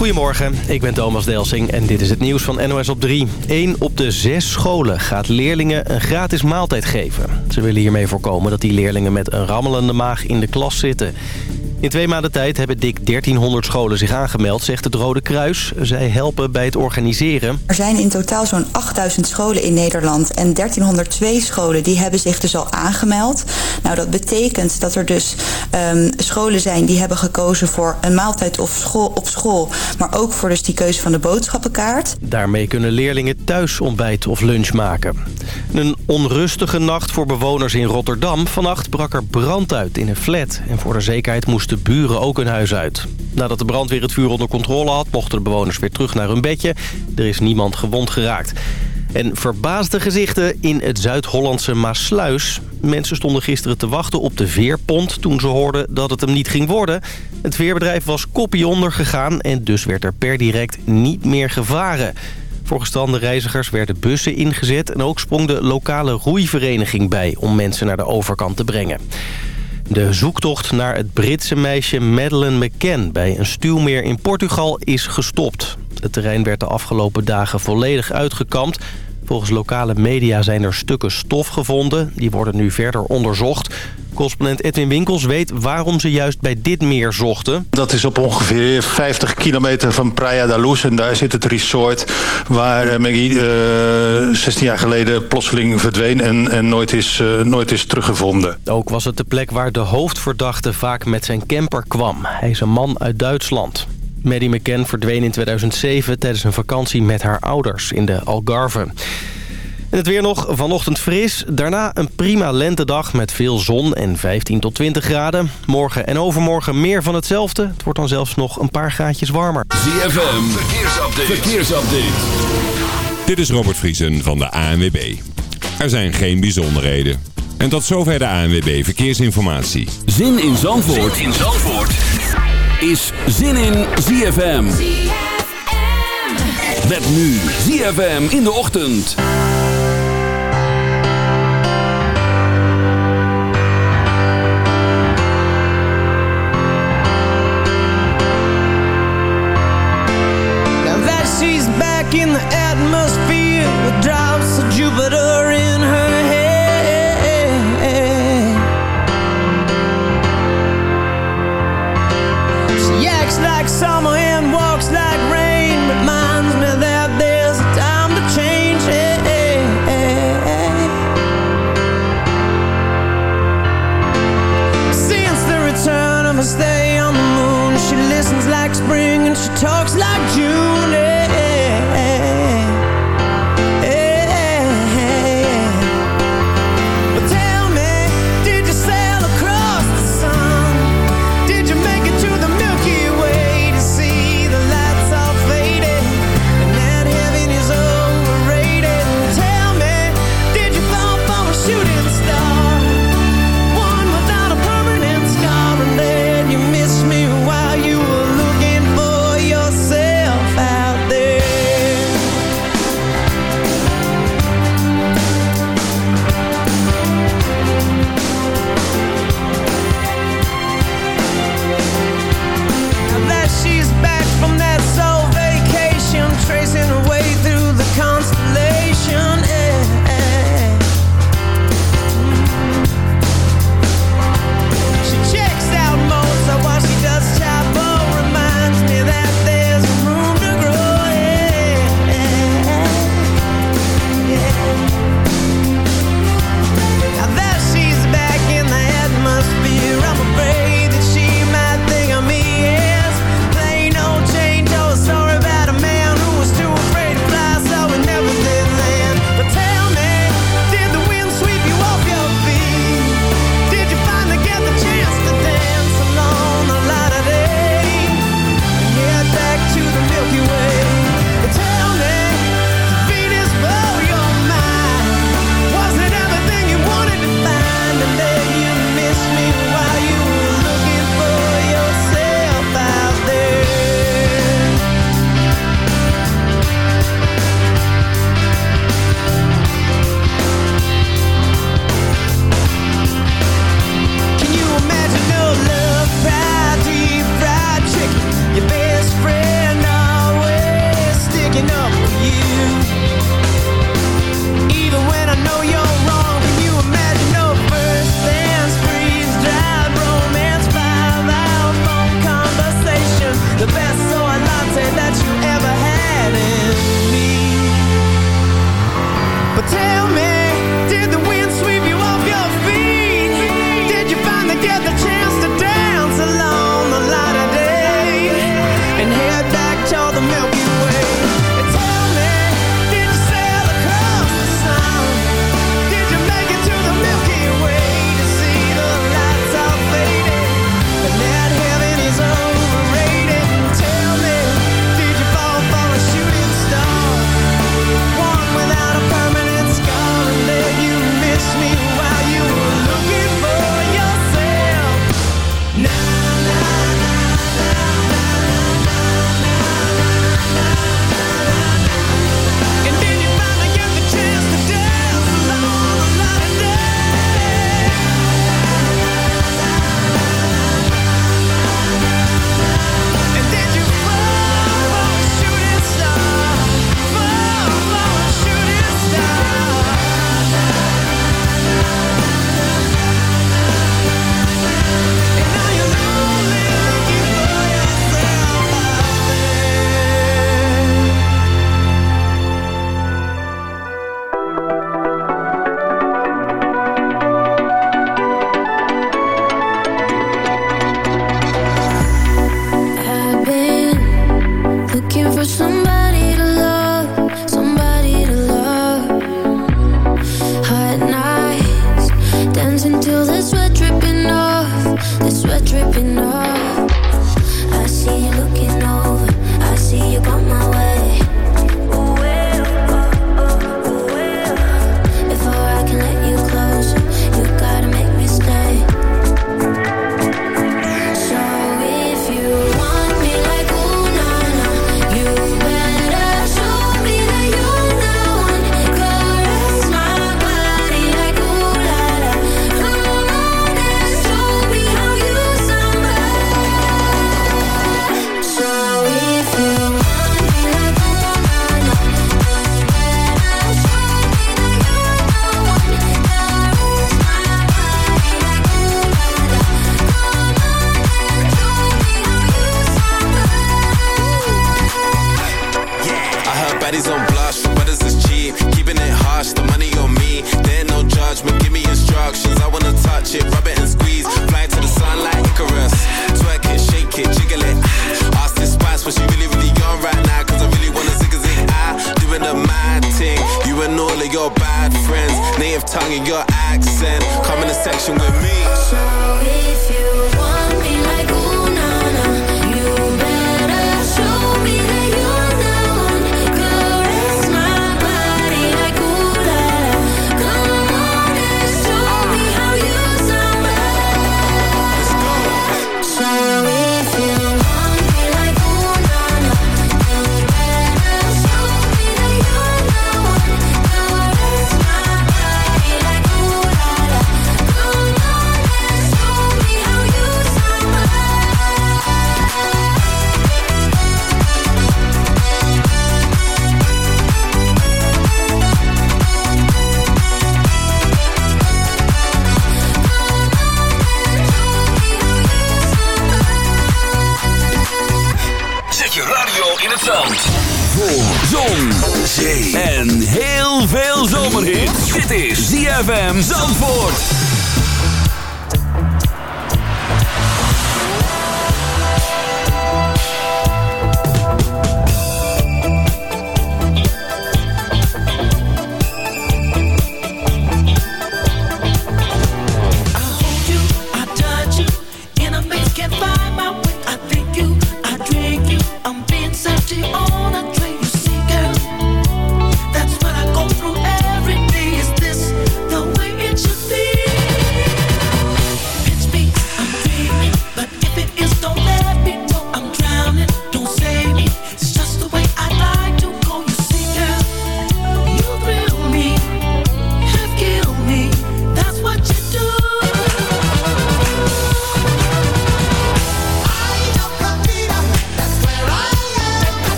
Goedemorgen, ik ben Thomas Delsing en dit is het nieuws van NOS op 3. Eén op de zes scholen gaat leerlingen een gratis maaltijd geven. Ze willen hiermee voorkomen dat die leerlingen met een rammelende maag in de klas zitten. In twee maanden tijd hebben dik 1300 scholen zich aangemeld, zegt het Rode Kruis. Zij helpen bij het organiseren. Er zijn in totaal zo'n 8000 scholen in Nederland en 1302 scholen die hebben zich dus al aangemeld. Nou, dat betekent dat er dus um, scholen zijn die hebben gekozen voor een maaltijd op school, op school, maar ook voor dus die keuze van de boodschappenkaart. Daarmee kunnen leerlingen thuis ontbijt of lunch maken. Een onrustige nacht voor bewoners in Rotterdam. Vannacht brak er brand uit in een flat en voor de zekerheid moest de buren ook hun huis uit. Nadat de brandweer het vuur onder controle had... mochten de bewoners weer terug naar hun bedje. Er is niemand gewond geraakt. En verbaasde gezichten in het Zuid-Hollandse Maasluis. Mensen stonden gisteren te wachten op de veerpont toen ze hoorden dat het hem niet ging worden. Het veerbedrijf was kopie onder gegaan en dus werd er per direct niet meer gevaren. Voor gestrande reizigers werden bussen ingezet en ook sprong de lokale roeivereniging bij om mensen naar de overkant te brengen. De zoektocht naar het Britse meisje Madeleine McCann bij een stuwmeer in Portugal is gestopt. Het terrein werd de afgelopen dagen volledig uitgekampt. Volgens lokale media zijn er stukken stof gevonden. Die worden nu verder onderzocht. Correspondent Edwin Winkels weet waarom ze juist bij dit meer zochten. Dat is op ongeveer 50 kilometer van Praia da Luz. En daar zit het resort waar eh, Maggie uh, 16 jaar geleden plotseling verdween en, en nooit, is, uh, nooit is teruggevonden. Ook was het de plek waar de hoofdverdachte vaak met zijn camper kwam. Hij is een man uit Duitsland. Maddie McCann verdween in 2007 tijdens een vakantie met haar ouders in de Algarve. En het weer nog vanochtend fris. Daarna een prima lentedag met veel zon en 15 tot 20 graden. Morgen en overmorgen meer van hetzelfde. Het wordt dan zelfs nog een paar graadjes warmer. ZFM, verkeersupdate. verkeersupdate. Dit is Robert Vriesen van de ANWB. Er zijn geen bijzonderheden. En tot zover de ANWB Verkeersinformatie. Zin in Zandvoort, zin in Zandvoort. Is Zin in ZFM. Met nu ZFM in de ochtend. in the atmosphere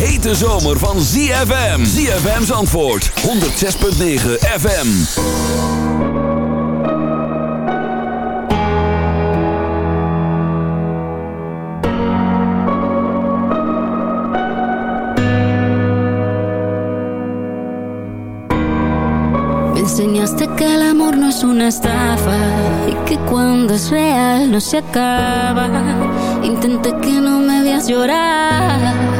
hete zomer van ZFM. ZFM's antwoord. 106.9 FM. Me enseñaste que el amor no es una estafa y que cuando es real no se acaba. Intenté que no me veas llorar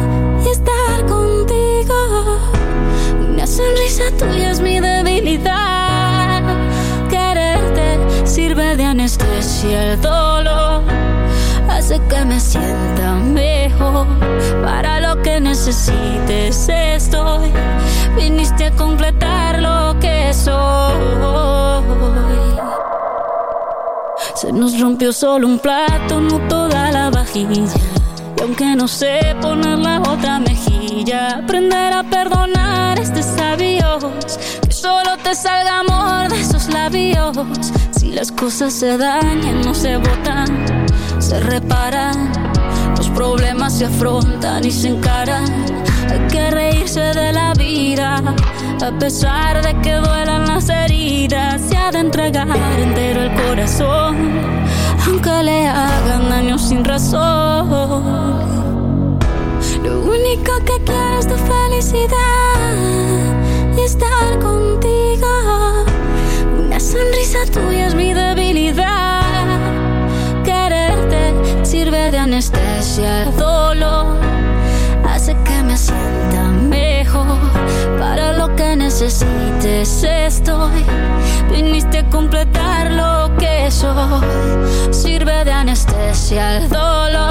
sonrisa tuya es mi debilidad. Quererte sirve de anestesia el dolor. Hace que me sienta mejor. Para lo que necesites estoy. Viniste a completar lo que soy. Se nos rompió solo un plato, no toda la vajilla. Y aunque no sé poner la otra mejilla maravilla Aprender a perdonar es de sabios Que solo te salga amor de esos labios. Si las cosas se dañan, no se botan Se reparan. Los problemas se afrontan y se encaran. Hay que reírse de la vida A pesar de que duelan las heridas. Se ha de entregar entero el corazón Aunque le hagan daño sin razón. Lo único que quiero es tu felicidad y estar contigo. Una sonrisa tuya es mi debilidad. Quererte sirve de anestesia al dolor. Hace que me sienta mejor. Para lo que necesites estoy. Viniste a completar lo que soy. Sirve de anestesia al dolor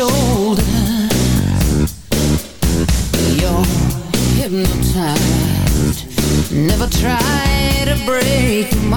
Shoulder. You're hypnotized. Never try to break my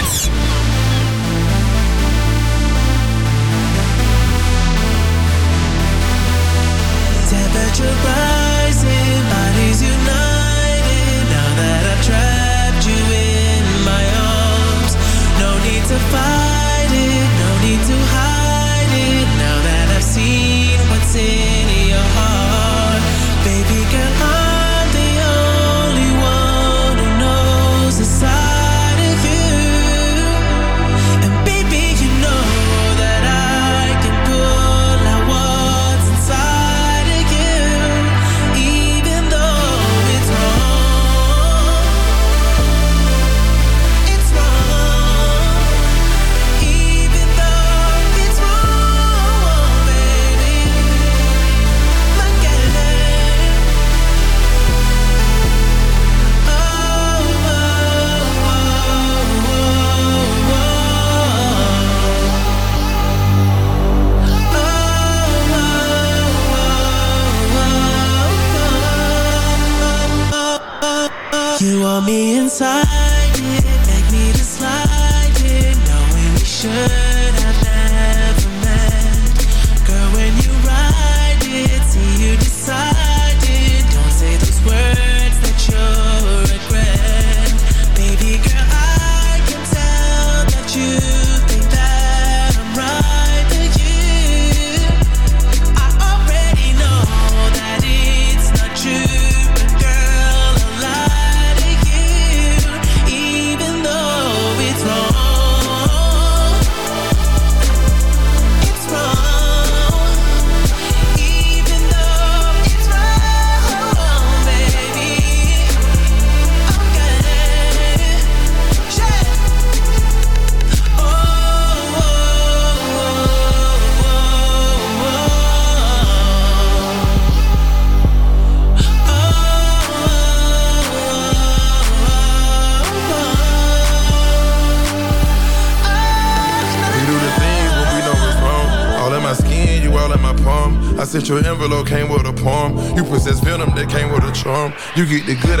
You get the good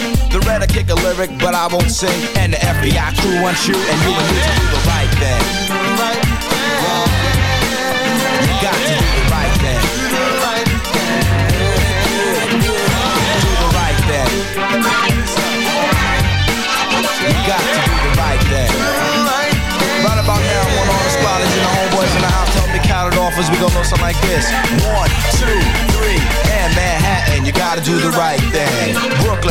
The red I kick a lyric, but I won't sing. And the FBI crew wants you, and you and me to do the right thing. You got to do the right thing. Do the right thing. You got to do the right thing. Right about now, the and the homeboys in the house help me count it off as we go know something like this. One, two, three, and Manhattan, you gotta do the right thing.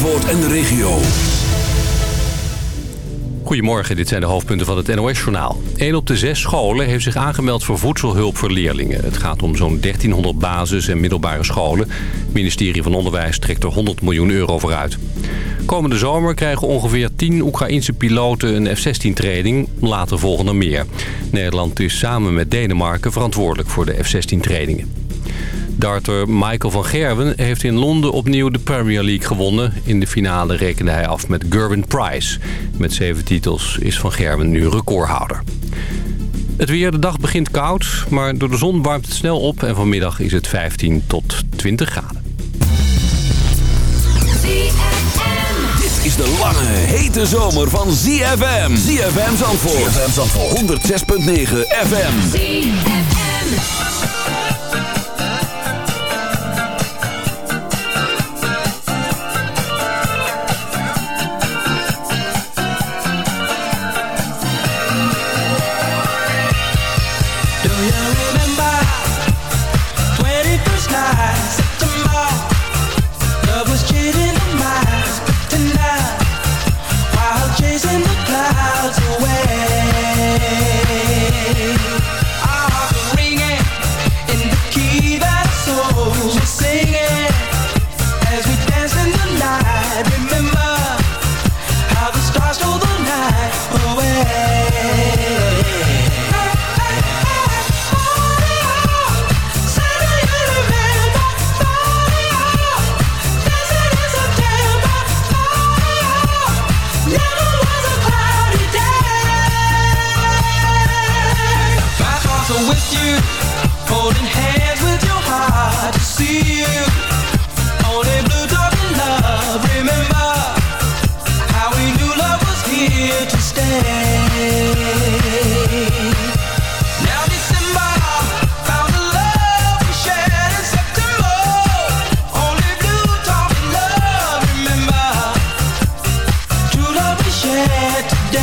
En de regio. Goedemorgen, dit zijn de hoofdpunten van het NOS-journaal. 1 op de zes scholen heeft zich aangemeld voor voedselhulp voor leerlingen. Het gaat om zo'n 1300 basis- en middelbare scholen. Het ministerie van Onderwijs trekt er 100 miljoen euro voor uit. Komende zomer krijgen ongeveer 10 Oekraïnse piloten een F-16-training. Later volgen er meer. Nederland is samen met Denemarken verantwoordelijk voor de F-16-trainingen. Darter Michael van Gerwen heeft in Londen opnieuw de Premier League gewonnen. In de finale rekende hij af met Gerwin Price. Met zeven titels is van Gerwen nu recordhouder. Het weer, de dag begint koud, maar door de zon warmt het snel op... en vanmiddag is het 15 tot 20 graden. Dit is de lange, hete zomer van ZFM. ZFM Zandvoort. ZFM Zandvoort. 106.9 FM. Do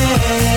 yeah.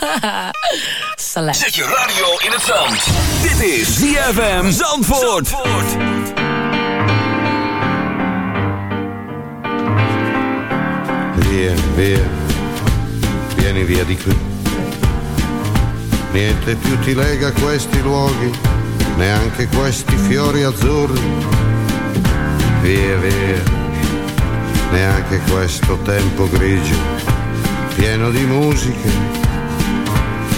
It. Zet je radio in het zand. Dit is ZFM Zandvoort. Via, via, vieni via di qui. Niente più ti lega a questi luoghi, neanche questi fiori azzurri. Via, via, neanche questo tempo grigio, pieno di musiche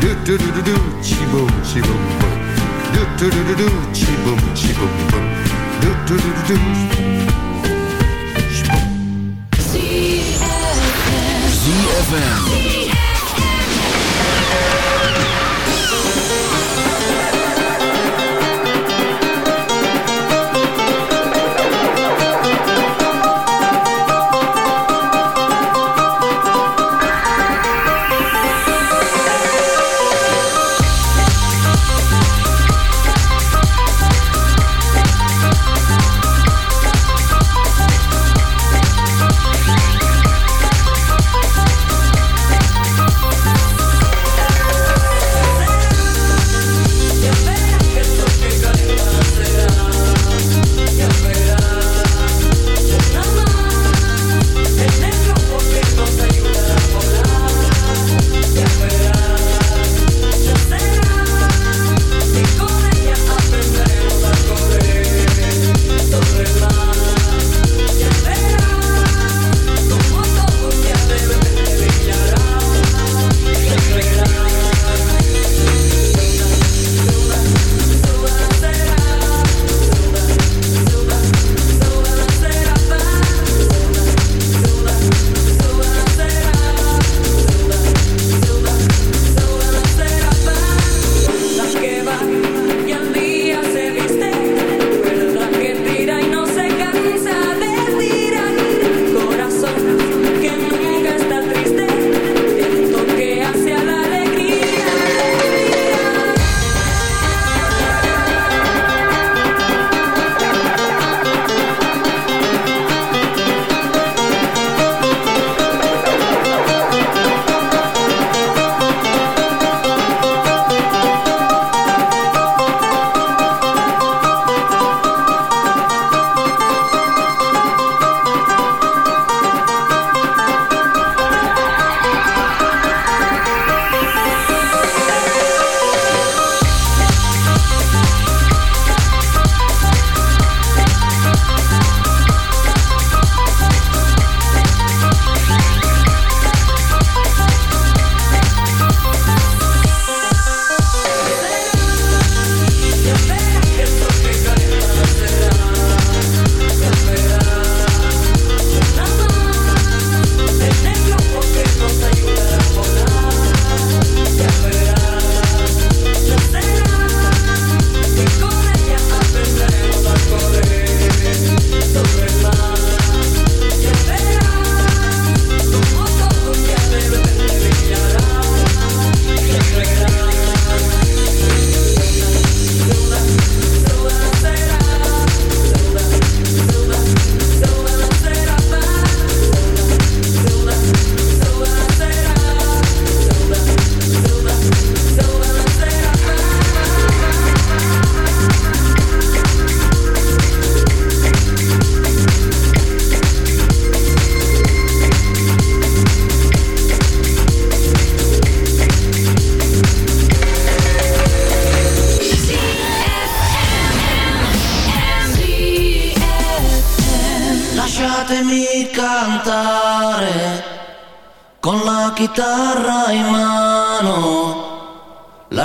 Do do do do do, chi boom, chi boom boom. Do do do do do, chi boom, chi boom boom. Do do do do do. ZFM. Just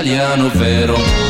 Italiano vero.